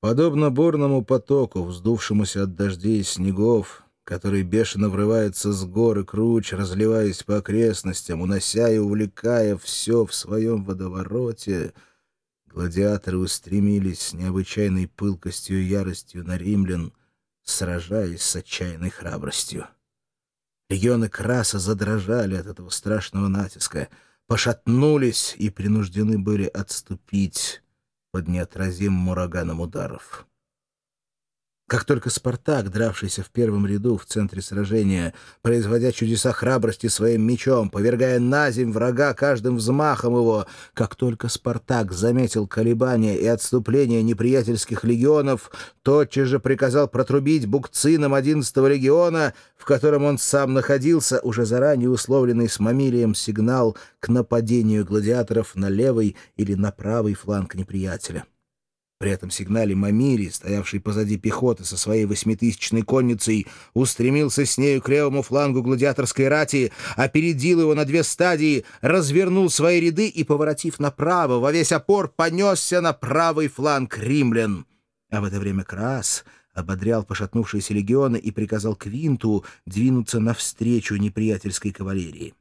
Подобно бурному потоку, вздувшемуся от дождей и снегов, который бешено врывается с горы круч, разливаясь по окрестностям, унося и увлекая все в своем водовороте, гладиаторы устремились с необычайной пылкостью и яростью на римлян, сражаясь с отчаянной храбростью. Легионы Краса задрожали от этого страшного натиска, пошатнулись и принуждены были отступить под неотразимым ураганом ударов. Как только Спартак, дравшийся в первом ряду в центре сражения, производя чудеса храбрости своим мечом, повергая на земь врага каждым взмахом его, как только Спартак заметил колебания и отступления неприятельских легионов, тотчас же приказал протрубить букцинам 11-го легиона, в котором он сам находился, уже заранее условленный с Мамилием сигнал к нападению гладиаторов на левый или на правый фланг неприятеля. При этом сигнале Мамири, стоявший позади пехоты со своей восьмитысячной конницей, устремился с нею к левому флангу гладиаторской рати, опередил его на две стадии, развернул свои ряды и, поворотив направо, во весь опор понесся на правый фланг римлян. А в это время Крас ободрял пошатнувшиеся легионы и приказал Квинту двинуться навстречу неприятельской кавалерии.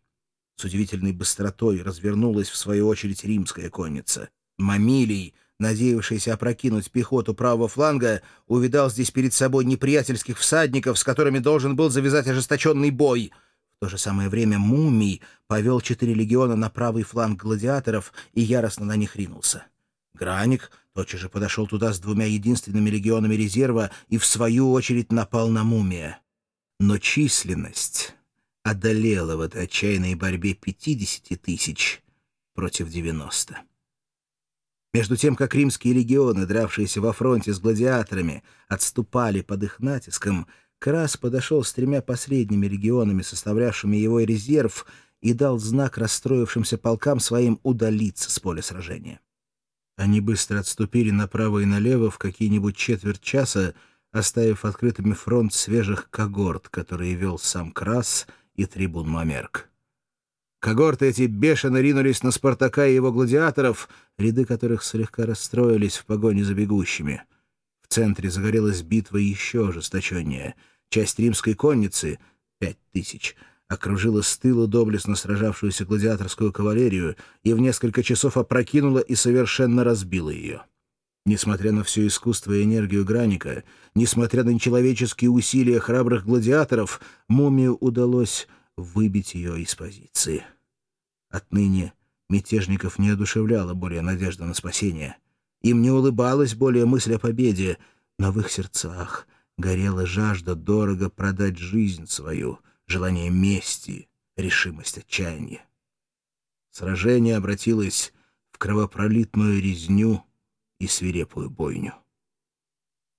С удивительной быстротой развернулась, в свою очередь, римская конница. Мамилий — надеявшийся опрокинуть пехоту правого фланга, увидал здесь перед собой неприятельских всадников, с которыми должен был завязать ожесточенный бой. В то же самое время Мумий повел четыре легиона на правый фланг гладиаторов и яростно на них ринулся. Граник тотчас же подошел туда с двумя единственными легионами резерва и, в свою очередь, напал на Мумия. Но численность одолела в этой отчаянной борьбе 50 тысяч против 90. Между тем, как римские легионы, дравшиеся во фронте с гладиаторами, отступали под их натиском, Крас подошел с тремя последними легионами, составлявшими его резерв, и дал знак расстроившимся полкам своим удалиться с поля сражения. Они быстро отступили направо и налево в какие-нибудь четверть часа, оставив открытыми фронт свежих когорт, которые вел сам Крас и трибун Мамерк. Когорты эти бешено ринулись на Спартака и его гладиаторов, ряды которых слегка расстроились в погоне за бегущими. В центре загорелась битва еще ожесточеннее. Часть римской конницы, пять тысяч, окружила с тыла доблестно сражавшуюся гладиаторскую кавалерию и в несколько часов опрокинула и совершенно разбила ее. Несмотря на все искусство и энергию Граника, несмотря на нечеловеческие усилия храбрых гладиаторов, мумию удалось выбить ее из позиции. Отныне мятежников не одушевляла более надежда на спасение. Им не улыбалась более мысль о победе, но в их сердцах горела жажда дорого продать жизнь свою, желание мести, решимость отчаяния. Сражение обратилось в кровопролитную резню и свирепую бойню.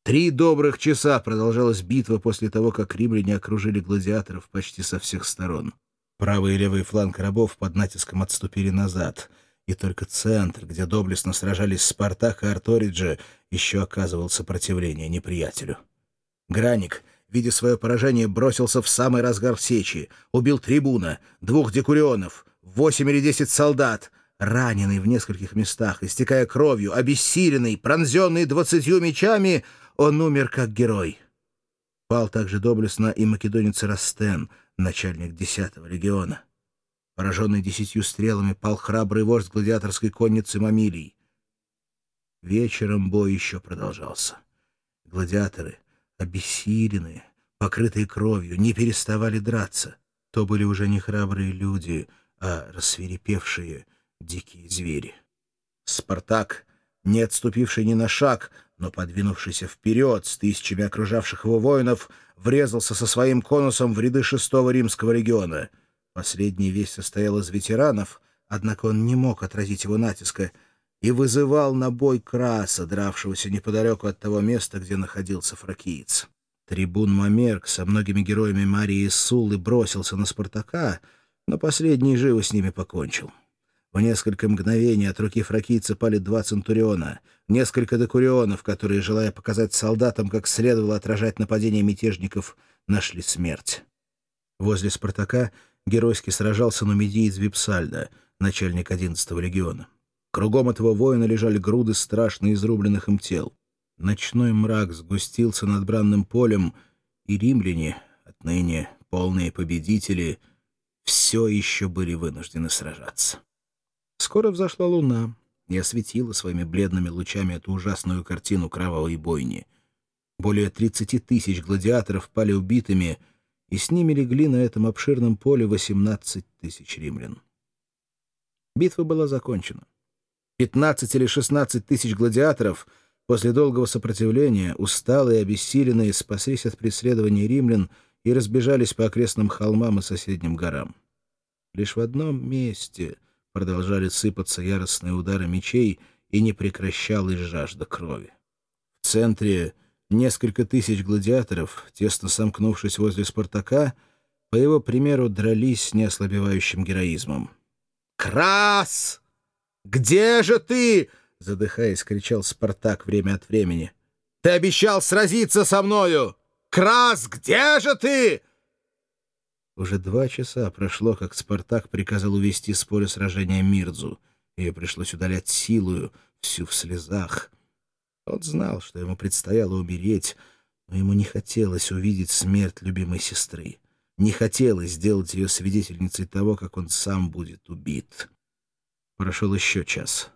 Три добрых часа продолжалась битва после того, как римляне окружили гладиаторов почти со всех сторон. Правый и левый фланг рабов под натиском отступили назад, и только центр, где доблестно сражались Спартак и Арториджи, еще оказывал сопротивление неприятелю. Граник, видя свое поражение, бросился в самый разгар сечи, убил трибуна, двух декурионов, восемь или десять солдат — Раненый в нескольких местах, истекая кровью, обессиленный, пронзенный двадцатью мечами, он умер как герой. Пал также доблестно и македонец Растен, начальник десятого легиона. Пораженный десятью стрелами пал храбрый вождь гладиаторской конницы Мамилий. Вечером бой еще продолжался. Гладиаторы, обессиленные, покрытые кровью, не переставали драться. То были уже не храбрые люди, а рассверепевшие дикие звери. Спартак, не отступивший ни на шаг, но, подвинувшийся вперед с тысячами окружавших его воинов, врезался со своим конусом в ряды шестого римского региона. Последний весь состоял из ветеранов, однако он не мог отразить его натиска и вызывал на бой Краса, дравшегося неподалеку от того места, где находился фракиец. Трибун Мамерк со многими героями Марии Суллы бросился на Спартака, но последний живо с ними покончил. В несколько мгновений от руки фракийца пали два центуриона, несколько декурионов, которые, желая показать солдатам, как следовало отражать нападение мятежников, нашли смерть. Возле Спартака геройски сражался нумидиец Випсальда, начальник 11-го легиона. Кругом этого воина лежали груды страшно изрубленных им тел. Ночной мрак сгустился над бранным полем, и римляне, отныне полные победители, все еще были вынуждены сражаться. Скоро взошла луна и осветила своими бледными лучами эту ужасную картину кровавой бойни. Более 30 тысяч гладиаторов пали убитыми, и с ними легли на этом обширном поле 18 тысяч римлян. Битва была закончена. 15 или 16 тысяч гладиаторов после долгого сопротивления, усталые и обессиленные, спаслись от преследования римлян и разбежались по окрестным холмам и соседним горам. Лишь в одном месте продолжали сыпаться яростные удары мечей и не прекращалась жажда крови. В центре несколько тысяч гладиаторов, тесно сомкнувшись возле Спартака, по его примеру дрались с неослабевающим героизмом. «Крас! Где же ты?» — задыхаясь, кричал Спартак время от времени. «Ты обещал сразиться со мною! Крас, где же ты?» Уже два часа прошло, как Спартак приказал увести с поля сражения Мирдзу. Ее пришлось удалять силою, всю в слезах. Он знал, что ему предстояло умереть, но ему не хотелось увидеть смерть любимой сестры. Не хотелось сделать ее свидетельницей того, как он сам будет убит. Прошел еще час.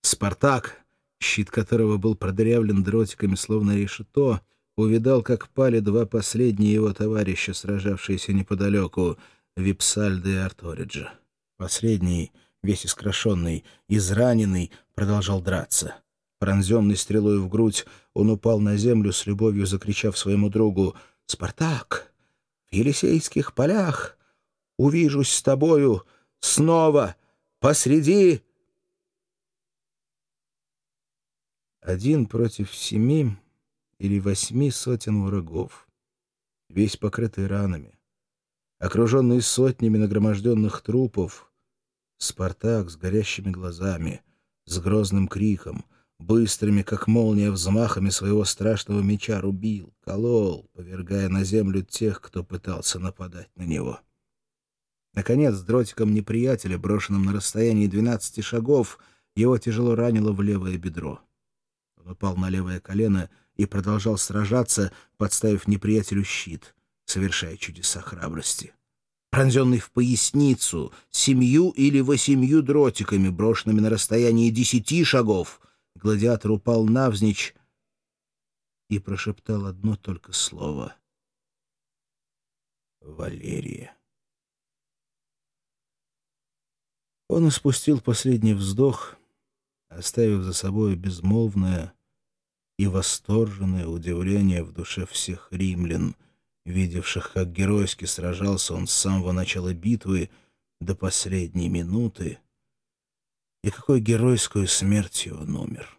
Спартак, щит которого был продырявлен дротиками, словно решето, увидал, как пали два последние его товарища, сражавшиеся неподалеку, Випсальда и Арториджа. Последний, весь искрошенный, израненный, продолжал драться. Пронзенный стрелой в грудь, он упал на землю с любовью, закричав своему другу «Спартак, в Елисейских полях увижусь с тобою снова посреди...» Один против семи или восьми сотен врагов, весь покрытый ранами, окруженный сотнями нагроможденных трупов, Спартак с горящими глазами, с грозным криком, быстрыми, как молния, взмахами своего страшного меча рубил, колол, повергая на землю тех, кто пытался нападать на него. Наконец, дротиком неприятеля, брошенным на расстоянии двенадцати шагов, его тяжело ранило в левое бедро. Он упал на левое колено и продолжал сражаться, подставив неприятелю щит, совершая чудеса храбрости. Пронзенный в поясницу, семью или восемью дротиками, брошенными на расстоянии десяти шагов, гладиатор упал навзничь и прошептал одно только слово — «Валерия». Он испустил последний вздох, оставив за собой безмолвное, и восторженное удивление в душе всех римлян, видевших, как геройски сражался он с самого начала битвы до последней минуты, и какой геройскую смертью он умер.